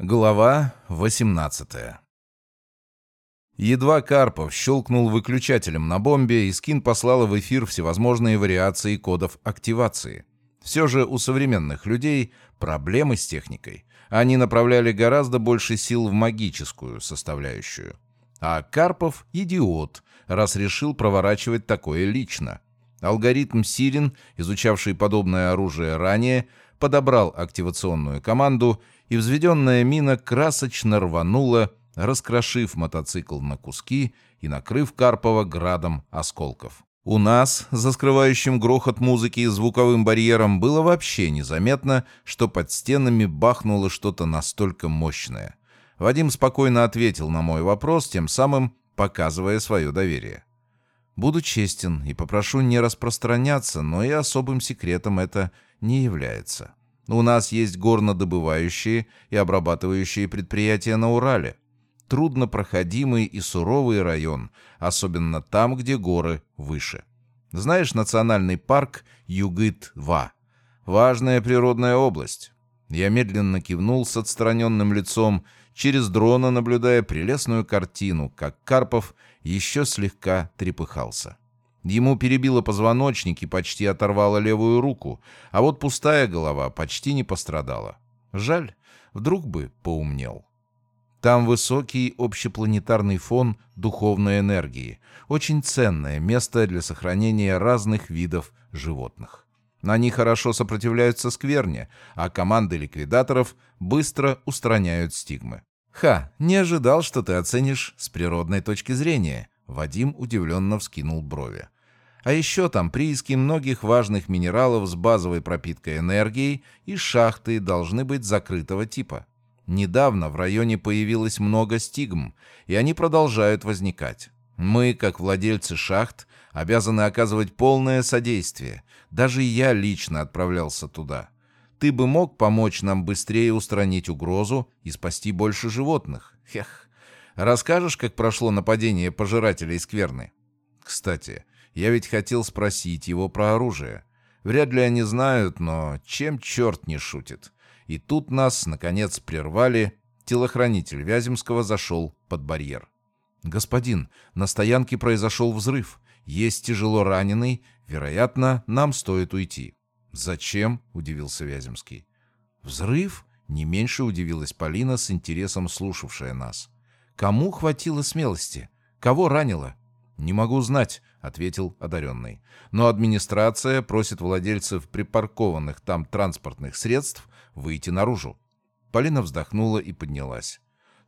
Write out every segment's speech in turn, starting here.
Глава 18 Едва Карпов щелкнул выключателем на бомбе, и Скин послала в эфир всевозможные вариации кодов активации. Все же у современных людей проблемы с техникой. Они направляли гораздо больше сил в магическую составляющую. А Карпов — идиот, раз решил проворачивать такое лично. Алгоритм Сирин, изучавший подобное оружие ранее, подобрал активационную команду — и взведенная мина красочно рванула, раскрошив мотоцикл на куски и накрыв Карпова градом осколков. У нас, за скрывающим грохот музыки и звуковым барьером, было вообще незаметно, что под стенами бахнуло что-то настолько мощное. Вадим спокойно ответил на мой вопрос, тем самым показывая свое доверие. «Буду честен и попрошу не распространяться, но и особым секретом это не является». У нас есть горнодобывающие и обрабатывающие предприятия на Урале. Труднопроходимый и суровый район, особенно там, где горы выше. Знаешь национальный парк Югыт-Ва? Важная природная область. Я медленно кивнул с отстраненным лицом, через дрона наблюдая прелестную картину, как Карпов еще слегка трепыхался. Ему перебило позвоночник и почти оторвало левую руку, а вот пустая голова почти не пострадала. Жаль, вдруг бы поумнел. Там высокий общепланетарный фон духовной энергии, очень ценное место для сохранения разных видов животных. Они хорошо сопротивляются скверне, а команды ликвидаторов быстро устраняют стигмы. «Ха, не ожидал, что ты оценишь с природной точки зрения», Вадим удивленно вскинул брови. А еще там прииски многих важных минералов с базовой пропиткой энергией и шахты должны быть закрытого типа. Недавно в районе появилось много стигм, и они продолжают возникать. Мы, как владельцы шахт, обязаны оказывать полное содействие. Даже я лично отправлялся туда. Ты бы мог помочь нам быстрее устранить угрозу и спасти больше животных? Хех. Расскажешь, как прошло нападение пожирателей скверны? Кстати, я ведь хотел спросить его про оружие. Вряд ли они знают, но чем черт не шутит. И тут нас, наконец, прервали. Телохранитель Вяземского зашел под барьер. «Господин, на стоянке произошел взрыв. Есть тяжело раненый. Вероятно, нам стоит уйти». «Зачем?» — удивился Вяземский. «Взрыв?» — не меньше удивилась Полина, с интересом слушавшая нас. «Кому хватило смелости? Кого ранило?» «Не могу знать», — ответил одаренный. «Но администрация просит владельцев припаркованных там транспортных средств выйти наружу». Полина вздохнула и поднялась.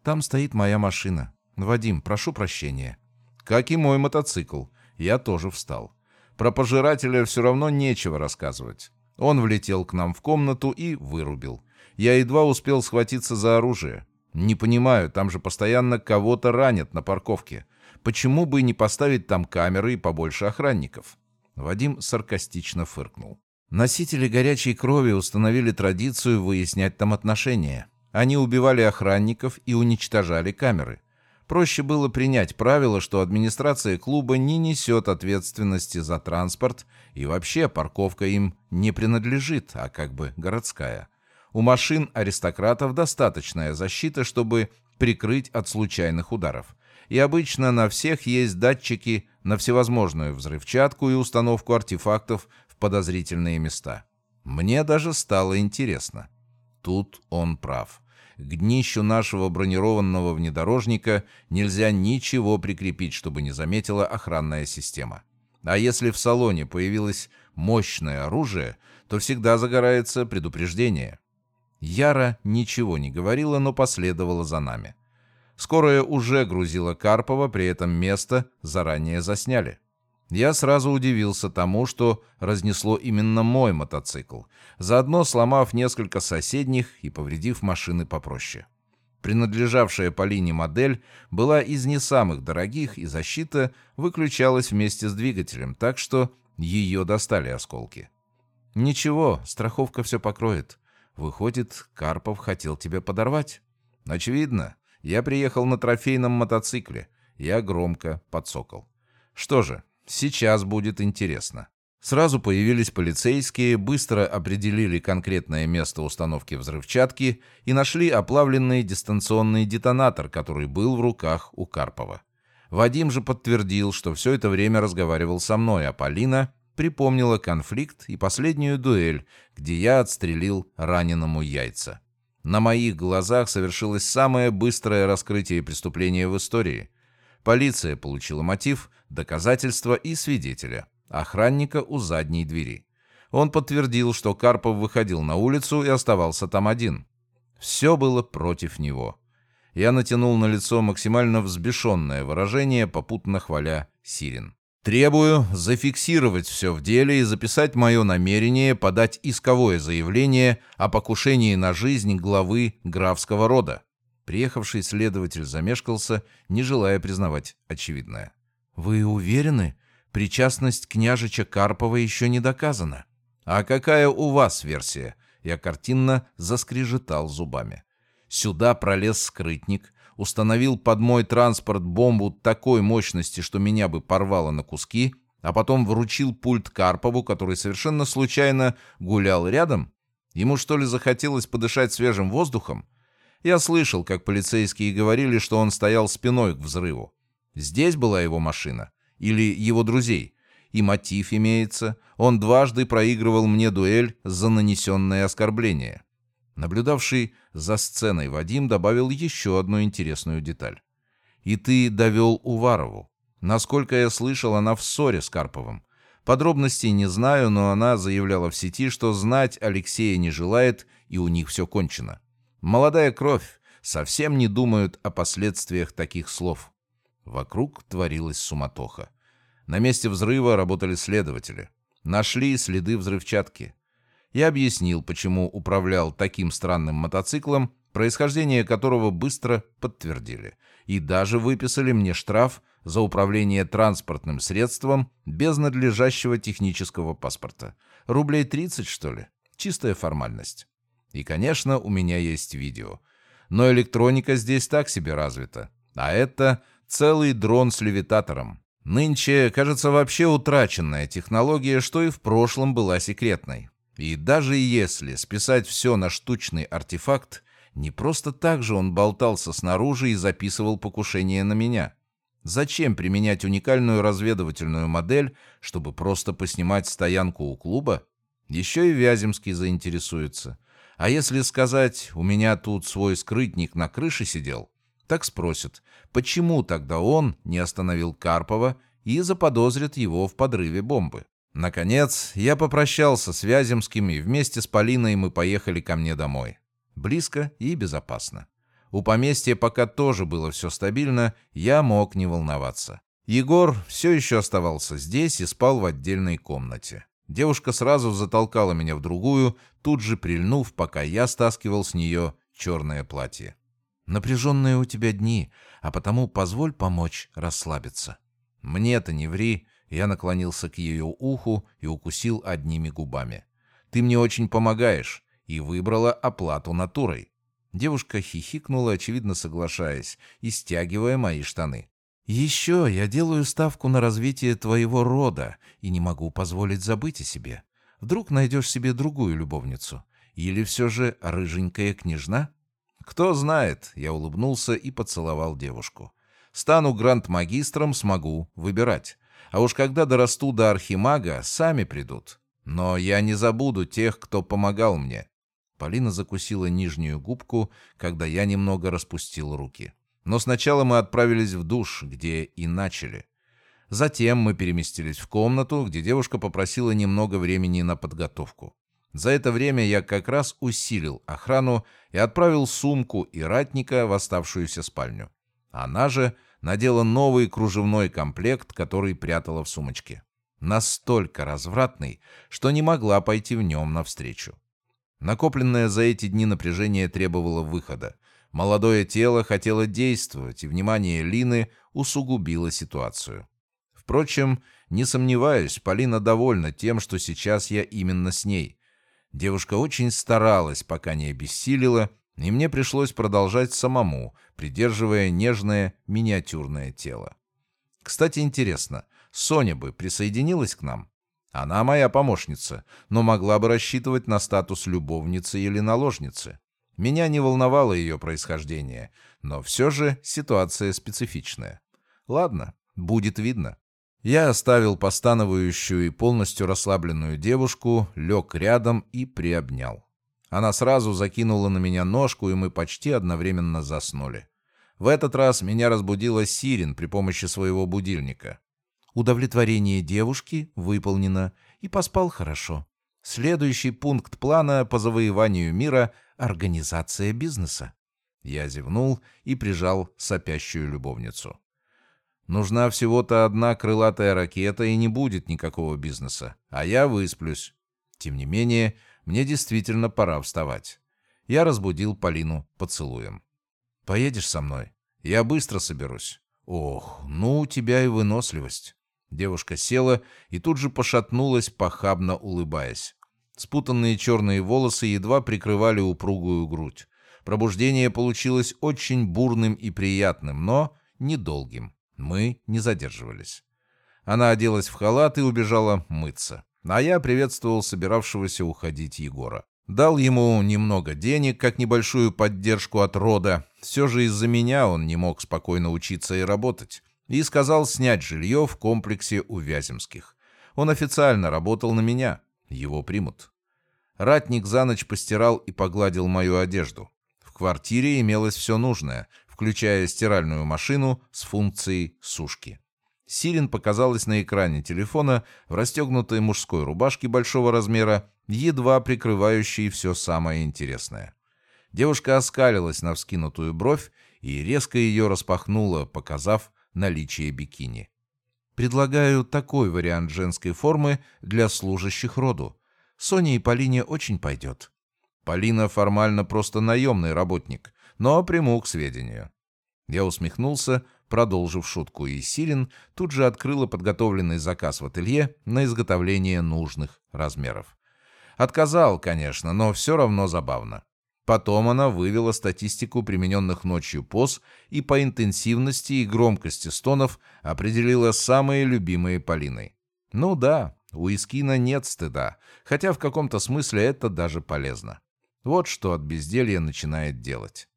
«Там стоит моя машина. Вадим, прошу прощения». «Как и мой мотоцикл. Я тоже встал. Про пожирателя все равно нечего рассказывать. Он влетел к нам в комнату и вырубил. Я едва успел схватиться за оружие. Не понимаю, там же постоянно кого-то ранят на парковке. Почему бы не поставить там камеры и побольше охранников? Вадим саркастично фыркнул. Носители горячей крови установили традицию выяснять там отношения. Они убивали охранников и уничтожали камеры. Проще было принять правило, что администрация клуба не несет ответственности за транспорт, и вообще парковка им не принадлежит, а как бы городская. У машин аристократов достаточная защита, чтобы прикрыть от случайных ударов и обычно на всех есть датчики на всевозможную взрывчатку и установку артефактов в подозрительные места. Мне даже стало интересно. Тут он прав. К днищу нашего бронированного внедорожника нельзя ничего прикрепить, чтобы не заметила охранная система. А если в салоне появилось мощное оружие, то всегда загорается предупреждение. Яра ничего не говорила, но последовала за нами. Скорая уже грузила Карпова, при этом место заранее засняли. Я сразу удивился тому, что разнесло именно мой мотоцикл, заодно сломав несколько соседних и повредив машины попроще. Принадлежавшая Полине модель была из не самых дорогих, и защита выключалась вместе с двигателем, так что ее достали осколки. «Ничего, страховка все покроет. Выходит, Карпов хотел тебя подорвать?» «Очевидно. Я приехал на трофейном мотоцикле. Я громко подсокол. Что же, сейчас будет интересно. Сразу появились полицейские, быстро определили конкретное место установки взрывчатки и нашли оплавленный дистанционный детонатор, который был в руках у Карпова. Вадим же подтвердил, что все это время разговаривал со мной, а Полина припомнила конфликт и последнюю дуэль, где я отстрелил раненому яйца. На моих глазах совершилось самое быстрое раскрытие преступления в истории. Полиция получила мотив, доказательства и свидетеля, охранника у задней двери. Он подтвердил, что Карпов выходил на улицу и оставался там один. Все было против него. Я натянул на лицо максимально взбешенное выражение, попутно хваля Сирин. Требую зафиксировать все в деле и записать мое намерение подать исковое заявление о покушении на жизнь главы графского рода. Приехавший следователь замешкался, не желая признавать очевидное. «Вы уверены? Причастность княжича Карпова еще не доказана». «А какая у вас версия?» Я картинно заскрежетал зубами. Сюда пролез скрытник, установил под мой транспорт бомбу такой мощности, что меня бы порвало на куски, а потом вручил пульт Карпову, который совершенно случайно гулял рядом? Ему что ли захотелось подышать свежим воздухом? Я слышал, как полицейские говорили, что он стоял спиной к взрыву. Здесь была его машина? Или его друзей? И мотив имеется. Он дважды проигрывал мне дуэль за нанесенное оскорбление. Наблюдавший за сценой Вадим добавил еще одну интересную деталь. «И ты довел Уварову. Насколько я слышал, она в ссоре с Карповым. Подробностей не знаю, но она заявляла в сети, что знать Алексея не желает, и у них все кончено. Молодая кровь, совсем не думают о последствиях таких слов». Вокруг творилась суматоха. На месте взрыва работали следователи. Нашли следы взрывчатки. Я объяснил, почему управлял таким странным мотоциклом, происхождение которого быстро подтвердили, и даже выписали мне штраф за управление транспортным средством без надлежащего технического паспорта. Рублей 30, что ли? Чистая формальность. И, конечно, у меня есть видео. Но электроника здесь так себе развита. А это целый дрон с левитатором. Нынче, кажется, вообще утраченная технология, что и в прошлом была секретной. И даже если списать все на штучный артефакт, не просто так же он болтался снаружи и записывал покушение на меня. Зачем применять уникальную разведывательную модель, чтобы просто поснимать стоянку у клуба? Еще и Вяземский заинтересуется. А если сказать, у меня тут свой скрытник на крыше сидел, так спросят, почему тогда он не остановил Карпова и заподозрит его в подрыве бомбы? Наконец, я попрощался с Вяземским, и вместе с Полиной мы поехали ко мне домой. Близко и безопасно. У поместья пока тоже было все стабильно, я мог не волноваться. Егор все еще оставался здесь и спал в отдельной комнате. Девушка сразу затолкала меня в другую, тут же прильнув, пока я стаскивал с нее черное платье. «Напряженные у тебя дни, а потому позволь помочь расслабиться». «Мне-то не ври», я наклонился к ее уху и укусил одними губами. «Ты мне очень помогаешь», и выбрала оплату натурой. Девушка хихикнула, очевидно соглашаясь, и стягивая мои штаны. «Еще я делаю ставку на развитие твоего рода и не могу позволить забыть о себе. Вдруг найдешь себе другую любовницу? Или все же рыженькая княжна?» «Кто знает», — я улыбнулся и поцеловал девушку. «Стану гранд-магистром, смогу выбирать. А уж когда дорасту до архимага, сами придут. Но я не забуду тех, кто помогал мне». Полина закусила нижнюю губку, когда я немного распустил руки. Но сначала мы отправились в душ, где и начали. Затем мы переместились в комнату, где девушка попросила немного времени на подготовку. За это время я как раз усилил охрану и отправил сумку и ратника в оставшуюся спальню. Она же надела новый кружевной комплект, который прятала в сумочке. Настолько развратный, что не могла пойти в нем навстречу. Накопленное за эти дни напряжение требовало выхода. Молодое тело хотело действовать, и внимание Лины усугубило ситуацию. Впрочем, не сомневаюсь, Полина довольна тем, что сейчас я именно с ней. Девушка очень старалась, пока не обессилила, и мне пришлось продолжать самому, придерживая нежное миниатюрное тело. Кстати, интересно, Соня бы присоединилась к нам? Она моя помощница, но могла бы рассчитывать на статус любовницы или наложницы. Меня не волновало ее происхождение, но все же ситуация специфичная. Ладно, будет видно. Я оставил постановающую и полностью расслабленную девушку, лег рядом и приобнял. Она сразу закинула на меня ножку, и мы почти одновременно заснули. В этот раз меня разбудила Сирин при помощи своего будильника. Удовлетворение девушки выполнено, и поспал хорошо. Следующий пункт плана по завоеванию мира — организация бизнеса. Я зевнул и прижал сопящую любовницу. Нужна всего-то одна крылатая ракета, и не будет никакого бизнеса. А я высплюсь. Тем не менее, мне действительно пора вставать. Я разбудил Полину поцелуем. «Поедешь со мной? Я быстро соберусь». «Ох, ну у тебя и выносливость». Девушка села и тут же пошатнулась, похабно улыбаясь. Спутанные черные волосы едва прикрывали упругую грудь. Пробуждение получилось очень бурным и приятным, но недолгим. Мы не задерживались. Она оделась в халат и убежала мыться. А я приветствовал собиравшегося уходить Егора. Дал ему немного денег, как небольшую поддержку от рода. Все же из-за меня он не мог спокойно учиться и работать. И сказал снять жилье в комплексе у Вяземских. Он официально работал на меня. Его примут. Ратник за ночь постирал и погладил мою одежду. В квартире имелось все нужное, включая стиральную машину с функцией сушки. Сирин показалась на экране телефона в расстегнутой мужской рубашке большого размера, едва прикрывающей все самое интересное. Девушка оскалилась на вскинутую бровь и резко ее распахнула, показав наличие бикини. «Предлагаю такой вариант женской формы для служащих роду. Соне и Полине очень пойдет». Полина формально просто наемный работник, но приму к сведению. Я усмехнулся, продолжив шутку, и Сирин тут же открыла подготовленный заказ в ателье на изготовление нужных размеров. Отказал, конечно, но все равно забавно. Потом она вывела статистику примененных ночью поз и по интенсивности и громкости стонов определила самые любимые Полиной. Ну да, у Искина нет стыда, хотя в каком-то смысле это даже полезно. Вот что от безделья начинает делать.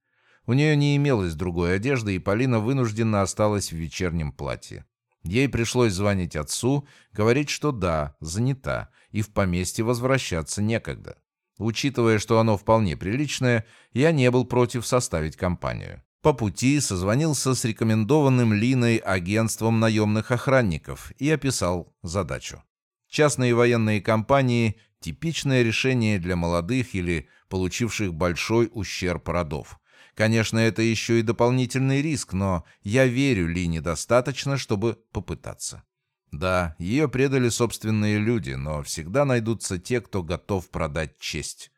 У нее не имелось другой одежды, и Полина вынуждена осталась в вечернем платье. Ей пришлось звонить отцу, говорить, что да, занята, и в поместье возвращаться некогда. Учитывая, что оно вполне приличное, я не был против составить компанию. По пути созвонился с рекомендованным Линой агентством наемных охранников и описал задачу. Частные военные компании – типичное решение для молодых или получивших большой ущерб родов. Конечно, это еще и дополнительный риск, но я верю Лине достаточно, чтобы попытаться. Да, ее предали собственные люди, но всегда найдутся те, кто готов продать честь.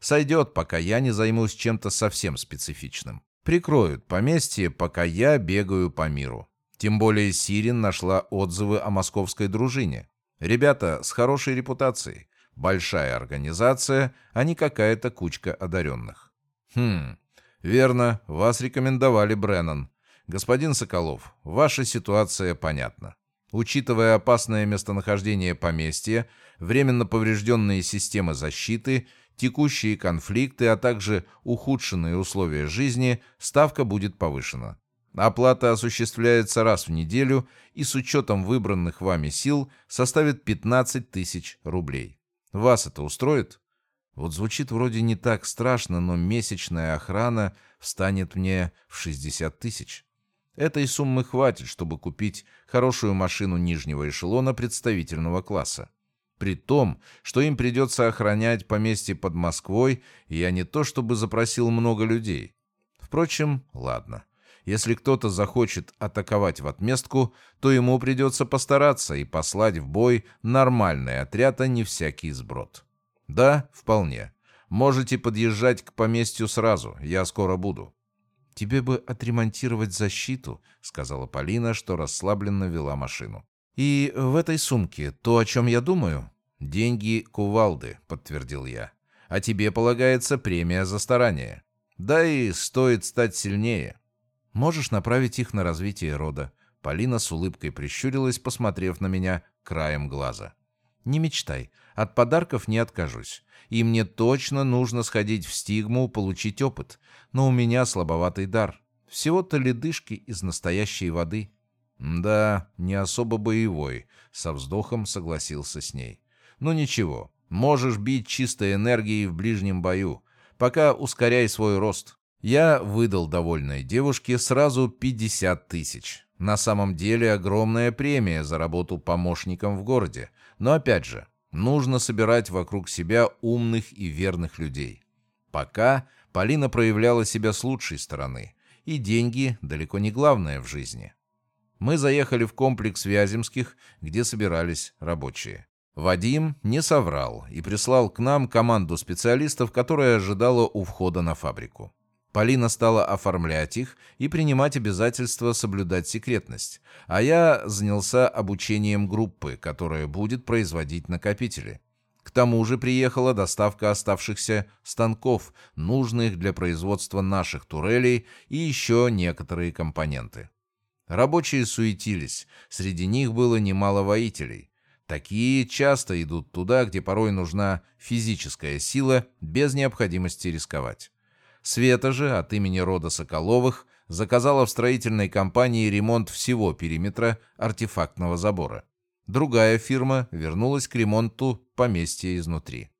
Сойдет, пока я не займусь чем-то совсем специфичным. Прикроют поместье, пока я бегаю по миру. Тем более Сирин нашла отзывы о московской дружине. Ребята с хорошей репутацией. Большая организация, а не какая-то кучка одаренных. Хм, «Верно, вас рекомендовали Бреннан. Господин Соколов, ваша ситуация понятна. Учитывая опасное местонахождение поместья, временно поврежденные системы защиты, текущие конфликты, а также ухудшенные условия жизни, ставка будет повышена. Оплата осуществляется раз в неделю и с учетом выбранных вами сил составит 15 тысяч рублей. Вас это устроит? Вот звучит вроде не так страшно, но месячная охрана встанет мне в 60 тысяч. Этой суммы хватит, чтобы купить хорошую машину нижнего эшелона представительного класса. При том, что им придется охранять поместье под Москвой, я не то чтобы запросил много людей. Впрочем, ладно. Если кто-то захочет атаковать в отместку, то ему придется постараться и послать в бой нормальный отряд, а не всякий сброд. «Да, вполне. Можете подъезжать к поместью сразу, я скоро буду». «Тебе бы отремонтировать защиту», — сказала Полина, что расслабленно вела машину. «И в этой сумке то, о чем я думаю?» «Деньги кувалды», — подтвердил я. «А тебе полагается премия за старание. Да и стоит стать сильнее. Можешь направить их на развитие рода». Полина с улыбкой прищурилась, посмотрев на меня краем глаза. Не мечтай, от подарков не откажусь. И мне точно нужно сходить в стигму, получить опыт. Но у меня слабоватый дар. Всего-то ледышки из настоящей воды. Да, не особо боевой, со вздохом согласился с ней. Ну ничего, можешь бить чистой энергией в ближнем бою. Пока ускоряй свой рост. Я выдал довольной девушке сразу 50 тысяч. На самом деле огромная премия за работу помощником в городе. Но опять же, нужно собирать вокруг себя умных и верных людей. Пока Полина проявляла себя с лучшей стороны, и деньги далеко не главное в жизни. Мы заехали в комплекс Вяземских, где собирались рабочие. Вадим не соврал и прислал к нам команду специалистов, которая ожидала у входа на фабрику. Полина стала оформлять их и принимать обязательство соблюдать секретность, а я занялся обучением группы, которая будет производить накопители. К тому же приехала доставка оставшихся станков, нужных для производства наших турелей и еще некоторые компоненты. Рабочие суетились, среди них было немало воителей. Такие часто идут туда, где порой нужна физическая сила без необходимости рисковать. Света же от имени рода Соколовых заказала в строительной компании ремонт всего периметра артефактного забора. Другая фирма вернулась к ремонту поместья изнутри.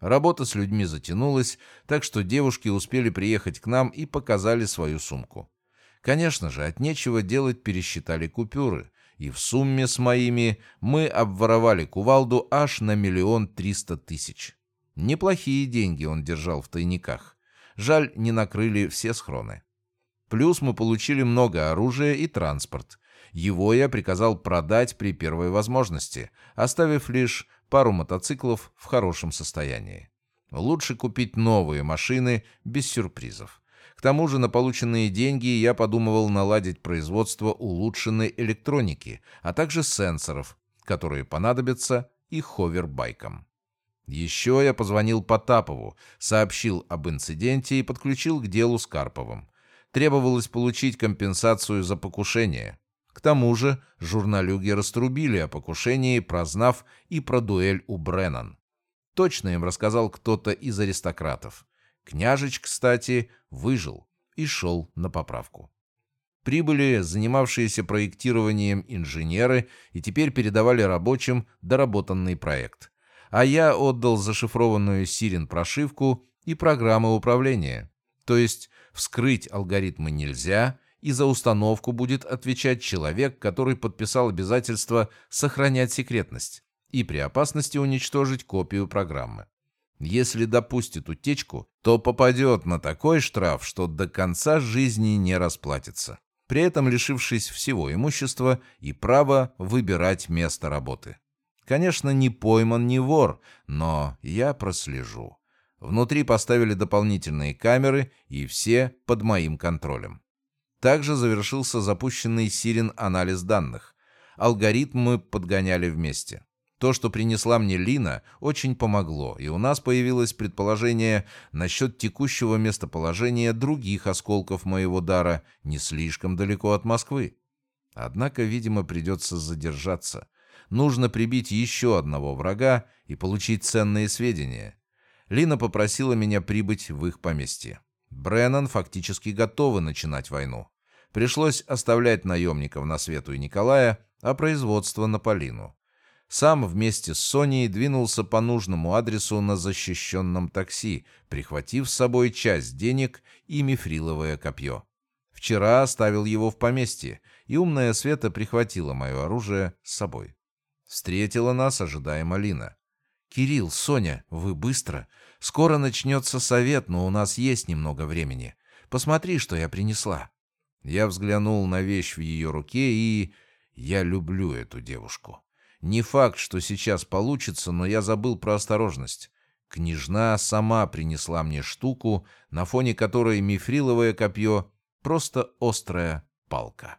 Работа с людьми затянулась, так что девушки успели приехать к нам и показали свою сумку. Конечно же, от нечего делать пересчитали купюры, и в сумме с моими мы обворовали кувалду аж на миллион триста тысяч. Неплохие деньги он держал в тайниках. Жаль, не накрыли все схроны. Плюс мы получили много оружия и транспорт. Его я приказал продать при первой возможности, оставив лишь пару мотоциклов в хорошем состоянии. Лучше купить новые машины без сюрпризов. К тому же на полученные деньги я подумывал наладить производство улучшенной электроники, а также сенсоров, которые понадобятся и ховербайкам. Еще я позвонил Потапову, сообщил об инциденте и подключил к делу с Карповым. Требовалось получить компенсацию за покушение. К тому же журналюги раструбили о покушении, прознав и про дуэль у Бреннан. Точно им рассказал кто-то из аристократов. Княжич, кстати, выжил и шел на поправку. Прибыли занимавшиеся проектированием инженеры и теперь передавали рабочим доработанный проект а я отдал зашифрованную Сирен прошивку и программы управления. То есть вскрыть алгоритмы нельзя, и за установку будет отвечать человек, который подписал обязательство сохранять секретность и при опасности уничтожить копию программы. Если допустит утечку, то попадет на такой штраф, что до конца жизни не расплатится, при этом лишившись всего имущества и права выбирать место работы. Конечно, не пойман, не вор, но я прослежу. Внутри поставили дополнительные камеры, и все под моим контролем. Также завершился запущенный Сирен анализ данных. Алгоритмы подгоняли вместе. То, что принесла мне Лина, очень помогло, и у нас появилось предположение насчет текущего местоположения других осколков моего дара не слишком далеко от Москвы. Однако, видимо, придется задержаться нужно прибить еще одного врага и получить ценные сведения. Лина попросила меня прибыть в их поместье. Бреннан фактически готовы начинать войну. Пришлось оставлять наемников на Свету и Николая, а производство на Полину. Сам вместе с Соней двинулся по нужному адресу на защищенном такси, прихватив с собой часть денег и мифриловое копье. Вчера оставил его в поместье, и умная Света прихватила мое оружие с собой. Встретила нас ожидая Лина. «Кирилл, Соня, вы быстро. Скоро начнется совет, но у нас есть немного времени. Посмотри, что я принесла». Я взглянул на вещь в ее руке и... Я люблю эту девушку. Не факт, что сейчас получится, но я забыл про осторожность. Княжна сама принесла мне штуку, на фоне которой мифриловое копье — просто острая палка.